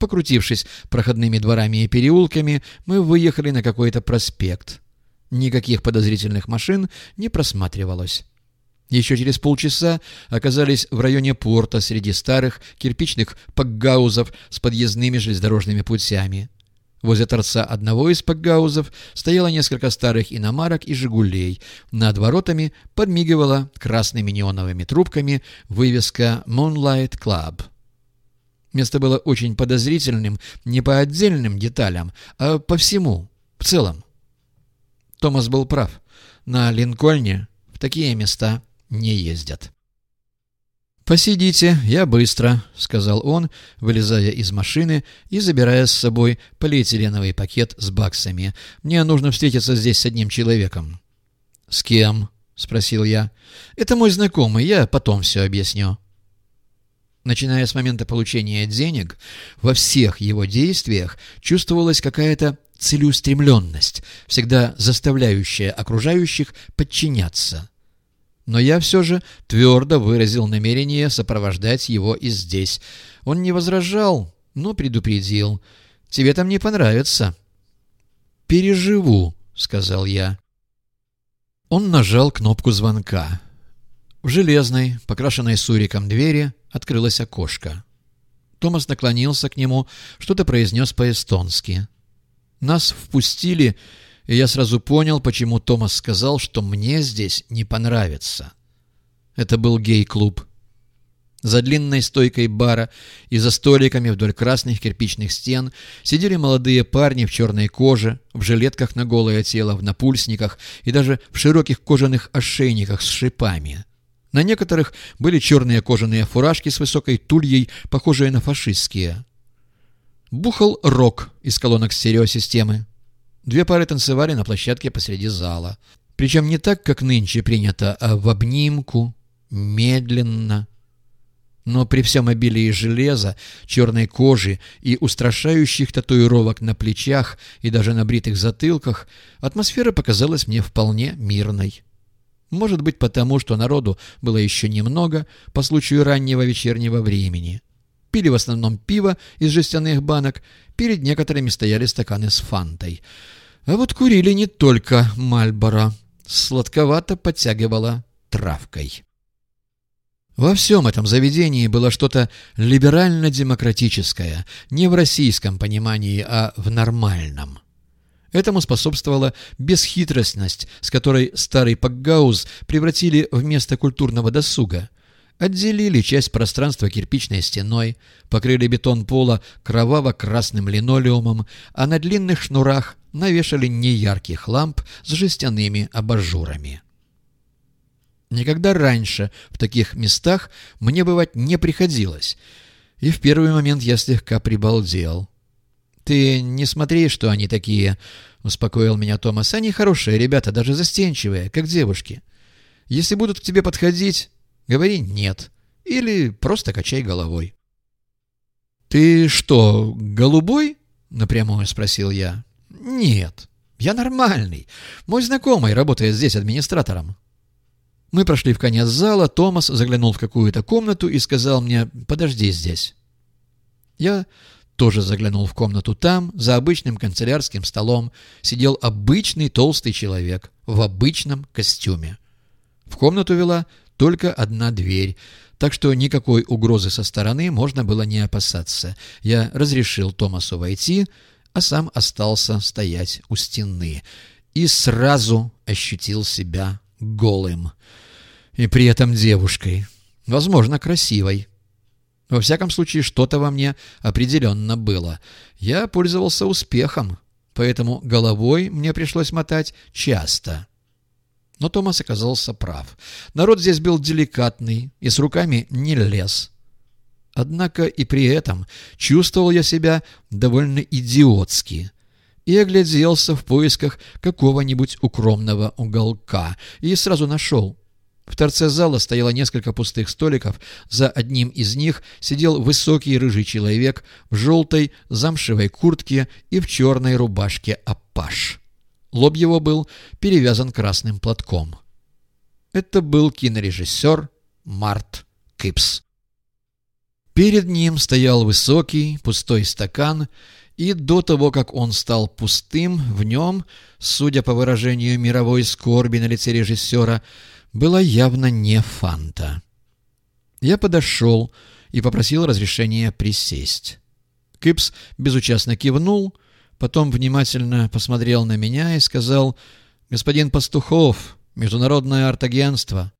Покрутившись проходными дворами и переулками, мы выехали на какой-то проспект. Никаких подозрительных машин не просматривалось. Еще через полчаса оказались в районе порта среди старых кирпичных пакгаузов с подъездными железнодорожными путями. Возле торца одного из пакгаузов стояло несколько старых иномарок и «Жигулей». Над воротами подмигивала красными неоновыми трубками вывеска «Moonlight Club». Место было очень подозрительным не по отдельным деталям, а по всему, в целом. Томас был прав. На Линкольне в такие места не ездят. «Посидите, я быстро», — сказал он, вылезая из машины и забирая с собой полиэтиленовый пакет с баксами. «Мне нужно встретиться здесь с одним человеком». «С кем?» — спросил я. «Это мой знакомый, я потом все объясню». Начиная с момента получения денег, во всех его действиях чувствовалась какая-то целеустремленность, всегда заставляющая окружающих подчиняться. Но я все же твердо выразил намерение сопровождать его и здесь. Он не возражал, но предупредил. «Тебе там не понравится». «Переживу», — сказал я. Он нажал кнопку звонка. В железной, покрашенной суриком двери, открылось окошко. Томас наклонился к нему, что-то произнес по-эстонски. Нас впустили, и я сразу понял, почему Томас сказал, что мне здесь не понравится. Это был гей-клуб. За длинной стойкой бара и за столиками вдоль красных кирпичных стен сидели молодые парни в черной коже, в жилетках на голое тело, в напульсниках и даже в широких кожаных ошейниках с шипами. На некоторых были черные кожаные фуражки с высокой тульей, похожие на фашистские. Бухал рок из колонок стереосистемы. Две пары танцевали на площадке посреди зала. Причем не так, как нынче принято, а в обнимку, медленно. Но при всем обилии железа, черной кожи и устрашающих татуировок на плечах и даже на бритых затылках, атмосфера показалась мне вполне мирной. Может быть, потому, что народу было еще немного по случаю раннего вечернего времени. Пили в основном пиво из жестяных банок, перед некоторыми стояли стаканы с фантой. А вот курили не только Мальборо, сладковато подтягивала травкой. Во всем этом заведении было что-то либерально-демократическое, не в российском понимании, а в нормальном. Этому способствовала бесхитростность, с которой старый Пакгауз превратили в место культурного досуга. Отделили часть пространства кирпичной стеной, покрыли бетон пола кроваво-красным линолеумом, а на длинных шнурах навешали неярких ламп с жестяными абажурами. Никогда раньше в таких местах мне бывать не приходилось, и в первый момент я слегка прибалдел. «Ты не смотри, что они такие», — успокоил меня Томас. «Они хорошие ребята, даже застенчивые, как девушки. Если будут к тебе подходить, говори «нет» или просто качай головой». «Ты что, голубой?» — напрямую спросил я. «Нет, я нормальный. Мой знакомый работает здесь администратором». Мы прошли в конец зала, Томас заглянул в какую-то комнату и сказал мне «подожди здесь». Я тоже заглянул в комнату. Там, за обычным канцелярским столом, сидел обычный толстый человек в обычном костюме. В комнату вела только одна дверь, так что никакой угрозы со стороны можно было не опасаться. Я разрешил Томасу войти, а сам остался стоять у стены и сразу ощутил себя голым. И при этом девушкой, возможно, красивой. Во всяком случае, что-то во мне определенно было. Я пользовался успехом, поэтому головой мне пришлось мотать часто. Но Томас оказался прав. Народ здесь был деликатный и с руками не лез. Однако и при этом чувствовал я себя довольно идиотски и огляделся в поисках какого-нибудь укромного уголка и сразу нашел в торце зала стояло несколько пустых столиков. За одним из них сидел высокий рыжий человек в желтой замшевой куртке и в черной рубашке апаш. Лоб его был перевязан красным платком. Это был кинорежиссер Март Кипс. Перед ним стоял высокий пустой стакан, и до того, как он стал пустым, в нем, судя по выражению мировой скорби на лице режиссера, было явно не фанта. Я подошел и попросил разрешения присесть. Кипс безучастно кивнул, потом внимательно посмотрел на меня и сказал «Господин Пастухов, Международное арт-агентство».